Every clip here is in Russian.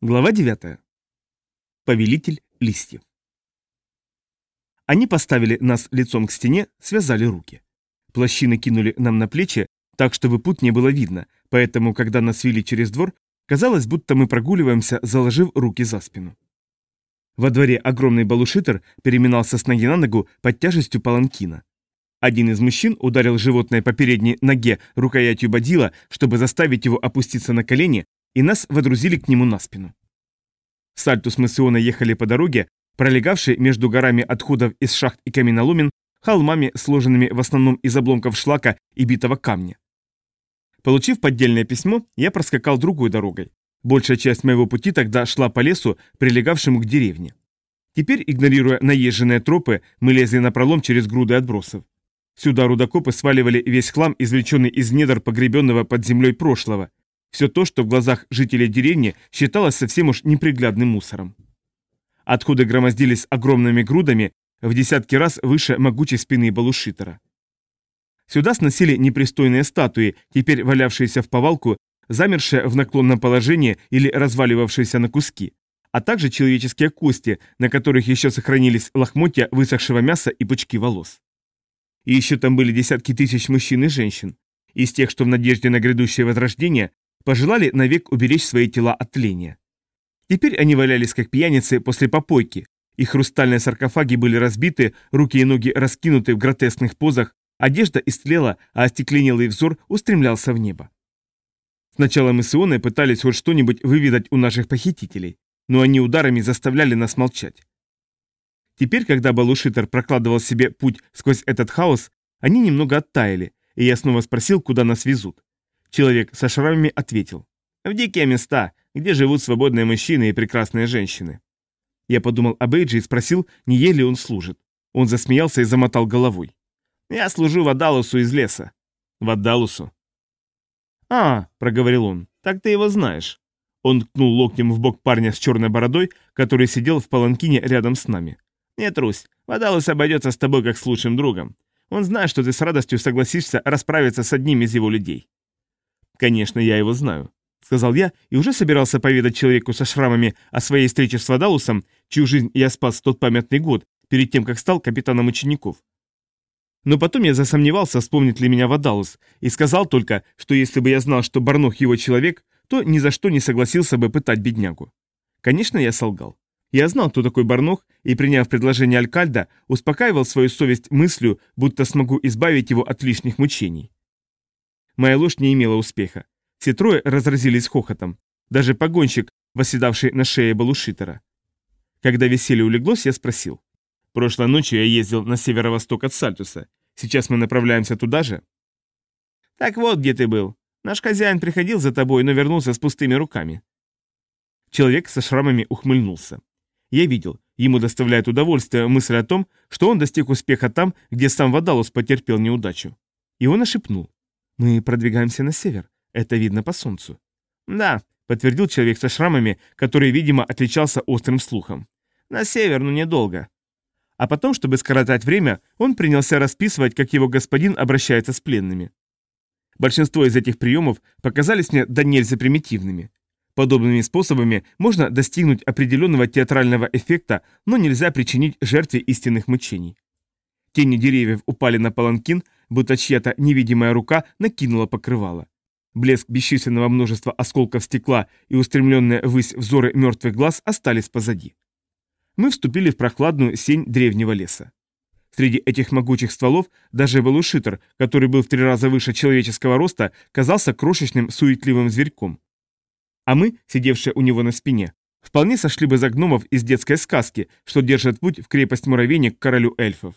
Глава 9. Повелитель листьев. Они поставили нас лицом к стене, связали руки. Плащи накинули нам на плечи, так, чтобы путь не было видно, поэтому, когда нас вели через двор, казалось, будто мы прогуливаемся, заложив руки за спину. Во дворе огромный балушитер переминался с ноги на ногу под тяжестью паланкина. Один из мужчин ударил животное по передней ноге рукоятью бодила, чтобы заставить его опуститься на колени, и нас водрузили к нему на спину. Сальтус мы с Ионой ехали по дороге, пролегавшей между горами отходов из шахт и каменоломен, холмами, сложенными в основном из обломков шлака и битого камня. Получив поддельное письмо, я проскакал другой дорогой. Большая часть моего пути тогда шла по лесу, прилегавшему к деревне. Теперь, игнорируя наезженные тропы, мы лезли на пролом через груды отбросов. Сюда рудокопы сваливали весь хлам, извлеченный из недр погребенного под землей прошлого, все то, что в глазах жителей деревни считалось совсем уж неприглядным мусором. Отходы громоздились огромными грудами в десятки раз выше могучей спины Балушитера. Сюда сносили непристойные статуи, теперь валявшиеся в повалку, замершие в наклонном положении или разваливавшиеся на куски, а также человеческие кости, на которых еще сохранились лохмотья высохшего мяса и пучки волос. И еще там были десятки тысяч мужчин и женщин, из тех, что в надежде на грядущее возрождение пожелали навек уберечь свои тела от тления. Теперь они валялись как пьяницы после попойки, их хрустальные саркофаги были разбиты, руки и ноги раскинуты в гротескных позах, одежда истлела, а остекленелый взор устремлялся в небо. Сначала мы с Ионой пытались хоть что-нибудь выведать у наших похитителей, но они ударами заставляли нас молчать. Теперь, когда Балушитер прокладывал себе путь сквозь этот хаос, они немного оттаяли, и я снова спросил, куда нас везут. Человек со шрамами ответил. «В дикие места, где живут свободные мужчины и прекрасные женщины». Я подумал об Эйджи и спросил, не ей ли он служит. Он засмеялся и замотал головой. «Я служу Вадалусу из леса». «Вадалусу?» «А», — проговорил он, — «так ты его знаешь». Он ткнул локтем в бок парня с черной бородой, который сидел в паланкине рядом с нами. «Не трусь, Вадалус обойдется с тобой как с лучшим другом. Он знает, что ты с радостью согласишься расправиться с одним из его людей». «Конечно, я его знаю», — сказал я и уже собирался поведать человеку со шрамами о своей встрече с Вадалусом, чью жизнь я спас в тот памятный год, перед тем, как стал капитаном учеников. Но потом я засомневался, вспомнит ли меня Вадалус, и сказал только, что если бы я знал, что Барнох его человек, то ни за что не согласился бы пытать беднягу. Конечно, я солгал. Я знал, кто такой Барнох, и, приняв предложение Алькальда, успокаивал свою совесть мыслью, будто смогу избавить его от лишних мучений. Моя ложь не имела успеха. Все трое разразились хохотом. Даже погонщик, восседавший на шее Балушитера. Когда веселье улеглось, я спросил. «Прошлой ночью я ездил на северо-восток от Сальтуса. Сейчас мы направляемся туда же?» «Так вот, где ты был. Наш хозяин приходил за тобой, но вернулся с пустыми руками». Человек со шрамами ухмыльнулся. Я видел, ему доставляет удовольствие мысль о том, что он достиг успеха там, где сам Вадалус потерпел неудачу. И он ошепнул. «Мы продвигаемся на север. Это видно по солнцу». «Да», — подтвердил человек со шрамами, который, видимо, отличался острым слухом. «На север, но недолго». А потом, чтобы скоротать время, он принялся расписывать, как его господин обращается с пленными. Большинство из этих приемов показались мне до нельзя примитивными. Подобными способами можно достигнуть определенного театрального эффекта, но нельзя причинить жертве истинных мучений. Тени деревьев упали на паланкин, будто чья-то невидимая рука накинула покрывало. Блеск бесчисленного множества осколков стекла и устремленные ввысь взоры мертвых глаз остались позади. Мы вступили в прохладную сень древнего леса. Среди этих могучих стволов даже Балушитер, который был в три раза выше человеческого роста, казался крошечным суетливым зверьком. А мы, сидевшие у него на спине, вполне сошли бы за гномов из детской сказки, что держат путь в крепость муравейник к королю эльфов.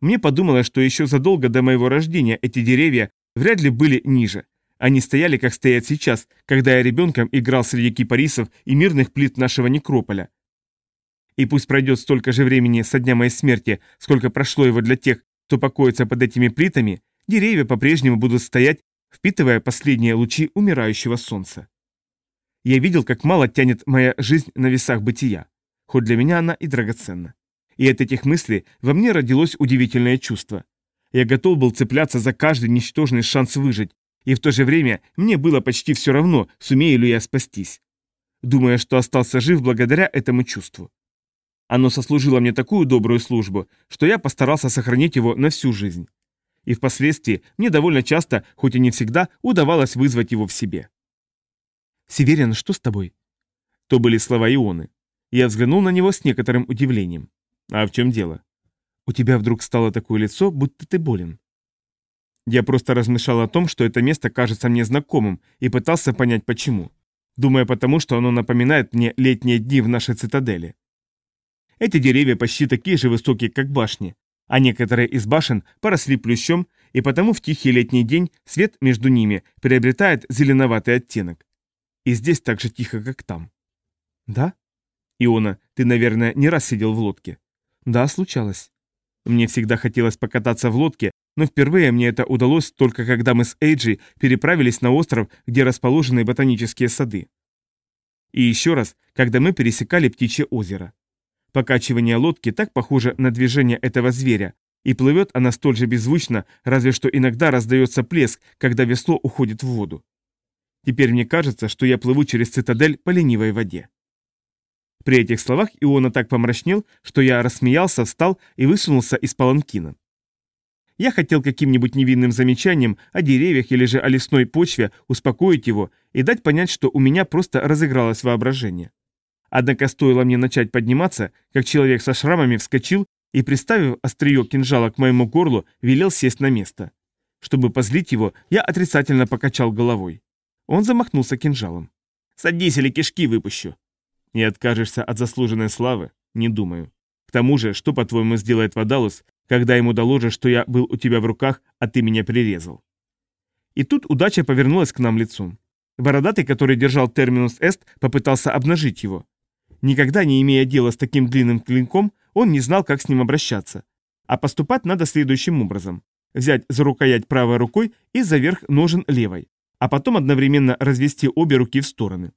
Мне подумалось, что еще задолго до моего рождения эти деревья вряд ли были ниже. Они стояли, как стоят сейчас, когда я ребенком играл среди кипарисов и мирных плит нашего некрополя. И пусть пройдет столько же времени со дня моей смерти, сколько прошло его для тех, кто покоится под этими плитами, деревья по-прежнему будут стоять, впитывая последние лучи умирающего солнца. Я видел, как мало тянет моя жизнь на весах бытия, хоть для меня она и драгоценна и от этих мыслей во мне родилось удивительное чувство. Я готов был цепляться за каждый ничтожный шанс выжить, и в то же время мне было почти все равно, сумею ли я спастись. думая, что остался жив благодаря этому чувству. Оно сослужило мне такую добрую службу, что я постарался сохранить его на всю жизнь. И впоследствии мне довольно часто, хоть и не всегда, удавалось вызвать его в себе. «Северин, что с тобой?» То были слова Ионы. Я взглянул на него с некоторым удивлением. «А в чем дело?» «У тебя вдруг стало такое лицо, будто ты болен». Я просто размышлял о том, что это место кажется мне знакомым, и пытался понять, почему. Думая потому, что оно напоминает мне летние дни в нашей цитадели. Эти деревья почти такие же высокие, как башни, а некоторые из башен поросли плющом, и потому в тихий летний день свет между ними приобретает зеленоватый оттенок. И здесь так же тихо, как там. Да? Иона, ты, наверное, не раз сидел в лодке. Да, случалось. Мне всегда хотелось покататься в лодке, но впервые мне это удалось только когда мы с Эйджи переправились на остров, где расположены ботанические сады. И еще раз, когда мы пересекали Птичье озеро. Покачивание лодки так похоже на движение этого зверя, и плывет она столь же беззвучно, разве что иногда раздается плеск, когда весло уходит в воду. Теперь мне кажется, что я плыву через цитадель по ленивой воде. При этих словах Иона так помрачнел, что я рассмеялся, встал и высунулся из паланкина. Я хотел каким-нибудь невинным замечанием о деревьях или же о лесной почве успокоить его и дать понять, что у меня просто разыгралось воображение. Однако стоило мне начать подниматься, как человек со шрамами вскочил и, приставив острие кинжала к моему горлу, велел сесть на место. Чтобы позлить его, я отрицательно покачал головой. Он замахнулся кинжалом. «Садись или кишки выпущу». «Не откажешься от заслуженной славы?» «Не думаю. К тому же, что, по-твоему, сделает Вадалус, когда ему доложишь, что я был у тебя в руках, а ты меня прирезал. И тут удача повернулась к нам лицом. Бородатый, который держал терминус эст, попытался обнажить его. Никогда не имея дела с таким длинным клинком, он не знал, как с ним обращаться. А поступать надо следующим образом. Взять за рукоять правой рукой и за верх ножен левой, а потом одновременно развести обе руки в стороны.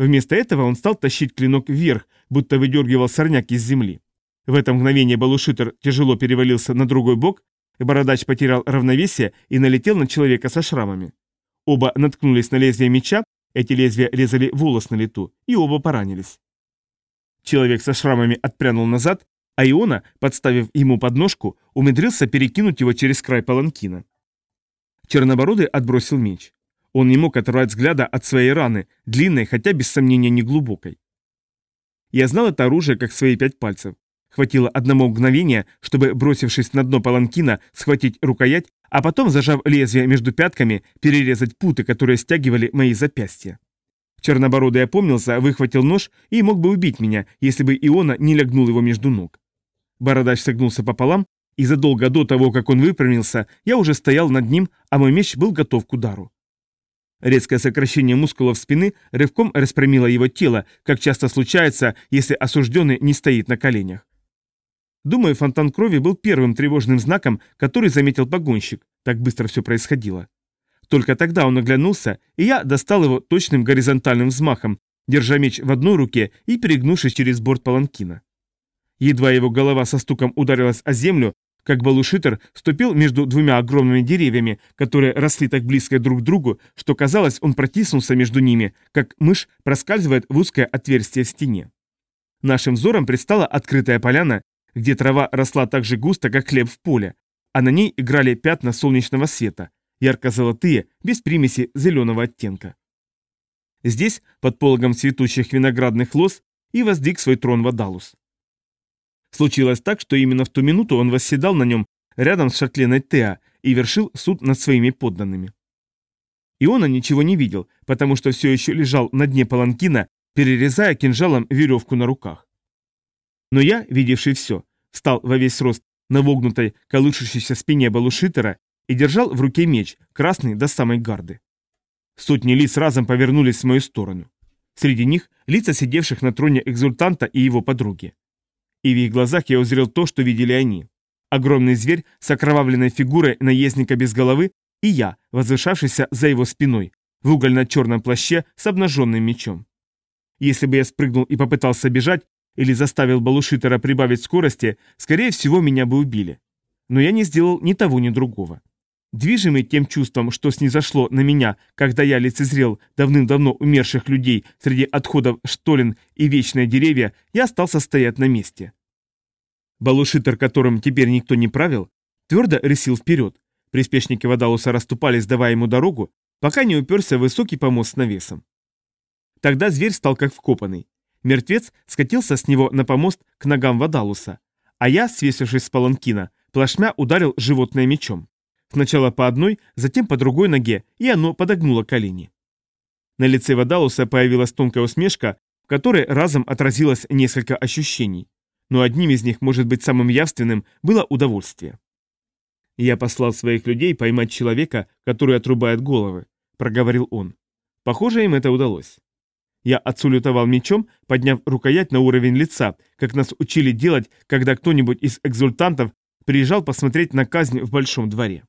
Вместо этого он стал тащить клинок вверх, будто выдергивал сорняк из земли. В это мгновение Балушитер тяжело перевалился на другой бок, и бородач потерял равновесие и налетел на человека со шрамами. Оба наткнулись на лезвие меча, эти лезвия резали волос на лету, и оба поранились. Человек со шрамами отпрянул назад, а Иона, подставив ему подножку, умудрился перекинуть его через край паланкина. Чернобородый отбросил меч. Он не мог оторвать взгляда от своей раны, длинной, хотя без сомнения не глубокой. Я знал это оружие как свои пять пальцев. Хватило одного мгновения, чтобы, бросившись на дно паланкина, схватить рукоять, а потом, зажав лезвие между пятками, перерезать путы, которые стягивали мои запястья. Чернобородый опомнился, выхватил нож и мог бы убить меня, если бы Иона не лягнул его между ног. Бородач согнулся пополам, и задолго до того, как он выпрямился, я уже стоял над ним, а мой меч был готов к удару. Резкое сокращение мускулов спины рывком распрямило его тело, как часто случается, если осужденный не стоит на коленях. Думаю, фонтан крови был первым тревожным знаком, который заметил погонщик. Так быстро все происходило. Только тогда он оглянулся, и я достал его точным горизонтальным взмахом, держа меч в одной руке и перегнувшись через борт паланкина. Едва его голова со стуком ударилась о землю, как балушитер ступил между двумя огромными деревьями, которые росли так близко друг к другу, что казалось, он протиснулся между ними, как мышь проскальзывает в узкое отверстие в стене. Нашим взором предстала открытая поляна, где трава росла так же густо, как хлеб в поле, а на ней играли пятна солнечного света, ярко-золотые, без примеси зеленого оттенка. Здесь, под пологом цветущих виноградных лоз, и воздвиг свой трон Вадалус. Случилось так, что именно в ту минуту он восседал на нем рядом с Шатленой Теа и вершил суд над своими подданными. Иона ничего не видел, потому что все еще лежал на дне паланкина, перерезая кинжалом веревку на руках. Но я, видевший все, встал во весь рост на вогнутой, колышущейся спине балушитера и держал в руке меч, красный до самой гарды. Сотни лиц разом повернулись в мою сторону. Среди них лица сидевших на троне экзультанта и его подруги. И в их глазах я узрел то, что видели они. Огромный зверь с окровавленной фигурой наездника без головы и я, возвышавшийся за его спиной, в угольно-черном плаще с обнаженным мечом. Если бы я спрыгнул и попытался бежать, или заставил Балушитера прибавить скорости, скорее всего, меня бы убили. Но я не сделал ни того, ни другого. Движимый тем чувством, что снизошло на меня, когда я лицезрел давным-давно умерших людей среди отходов штолен и вечные деревья, я остался стоять на месте. Балушитер, которым теперь никто не правил, твердо рысил вперед. Приспешники Вадалуса расступались, давая ему дорогу, пока не уперся в высокий помост с навесом. Тогда зверь стал как вкопанный. Мертвец скатился с него на помост к ногам Вадалуса, а я, свесившись с паланкина, плашмя ударил животное мечом. Сначала по одной, затем по другой ноге, и оно подогнуло колени. На лице Вадалуса появилась тонкая усмешка, в которой разом отразилось несколько ощущений. Но одним из них, может быть самым явственным, было удовольствие. «Я послал своих людей поймать человека, который отрубает головы», — проговорил он. Похоже, им это удалось. Я отсулютовал мечом, подняв рукоять на уровень лица, как нас учили делать, когда кто-нибудь из экзультантов приезжал посмотреть на казнь в большом дворе.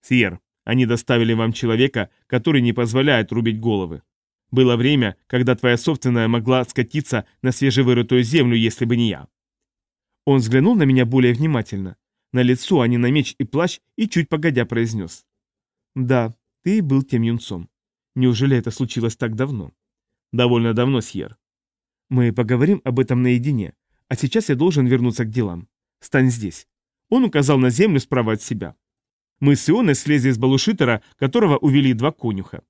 Сьер, они доставили вам человека, который не позволяет рубить головы. Было время, когда твоя собственная могла скатиться на свежевырытую землю, если бы не я. Он взглянул на меня более внимательно. На лицо, а не на меч и плащ, и чуть погодя произнес. Да, ты был тем юнцом. Неужели это случилось так давно? Довольно давно, Сьер. Мы поговорим об этом наедине, а сейчас я должен вернуться к делам. Стань здесь. Он указал на землю справа от себя. Мы с Ионой слезли из балушитера, которого увели два конюха.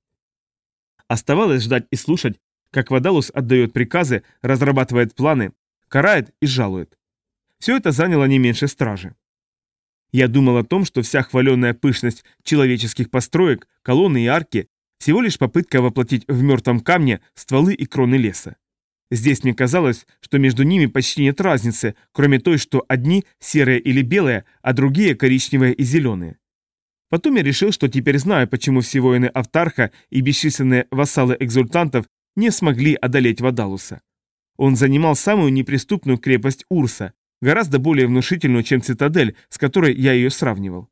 Оставалось ждать и слушать, как Вадалус отдает приказы, разрабатывает планы, карает и жалует. Все это заняло не меньше стражи. Я думал о том, что вся хваленная пышность человеческих построек, колонны и арки всего лишь попытка воплотить в мертвом камне стволы и кроны леса. Здесь мне казалось, что между ними почти нет разницы, кроме той, что одни серые или белые, а другие коричневые и зеленые. Потом я решил, что теперь знаю, почему все воины Автарха и бесчисленные вассалы экзультантов не смогли одолеть Вадалуса. Он занимал самую неприступную крепость Урса, гораздо более внушительную, чем цитадель, с которой я ее сравнивал.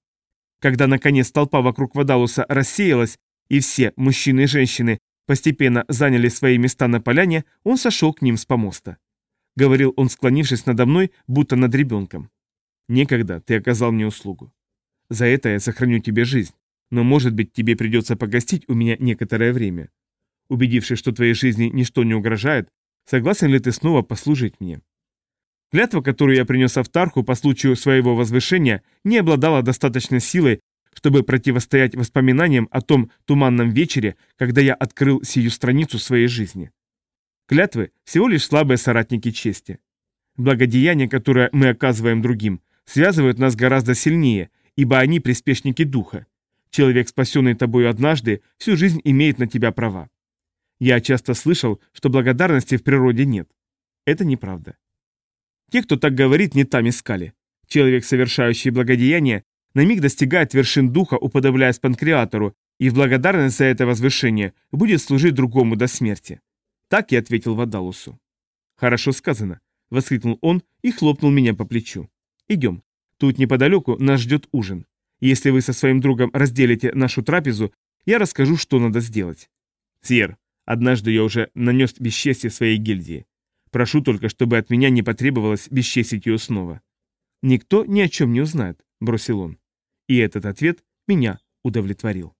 Когда наконец толпа вокруг Вадалуса рассеялась, и все, мужчины и женщины, постепенно заняли свои места на поляне, он сошел к ним с помоста. Говорил он, склонившись надо мной, будто над ребенком. «Некогда ты оказал мне услугу. За это я сохраню тебе жизнь, но, может быть, тебе придется погостить у меня некоторое время. Убедившись, что твоей жизни ничто не угрожает, согласен ли ты снова послужить мне?» Клятва, которую я принес Автарху по случаю своего возвышения, не обладала достаточной силой, чтобы противостоять воспоминаниям о том туманном вечере, когда я открыл сию страницу своей жизни. Клятвы – всего лишь слабые соратники чести. Благодеяния, которое мы оказываем другим, связывают нас гораздо сильнее, ибо они приспешники духа. Человек, спасенный тобою однажды, всю жизнь имеет на тебя права. Я часто слышал, что благодарности в природе нет. Это неправда. Те, кто так говорит, не там искали. Человек, совершающий благодеяние, на миг достигает вершин духа, уподобляясь панкреатору, и в благодарность за это возвышение будет служить другому до смерти. Так я ответил Вадалусу. «Хорошо сказано», — воскликнул он и хлопнул меня по плечу. «Идем. Тут неподалеку нас ждет ужин. Если вы со своим другом разделите нашу трапезу, я расскажу, что надо сделать. Сьер, однажды я уже нанес бесчестие своей гильдии. Прошу только, чтобы от меня не потребовалось бесчестить ее снова. Никто ни о чем не узнает, бросил он. И этот ответ меня удовлетворил.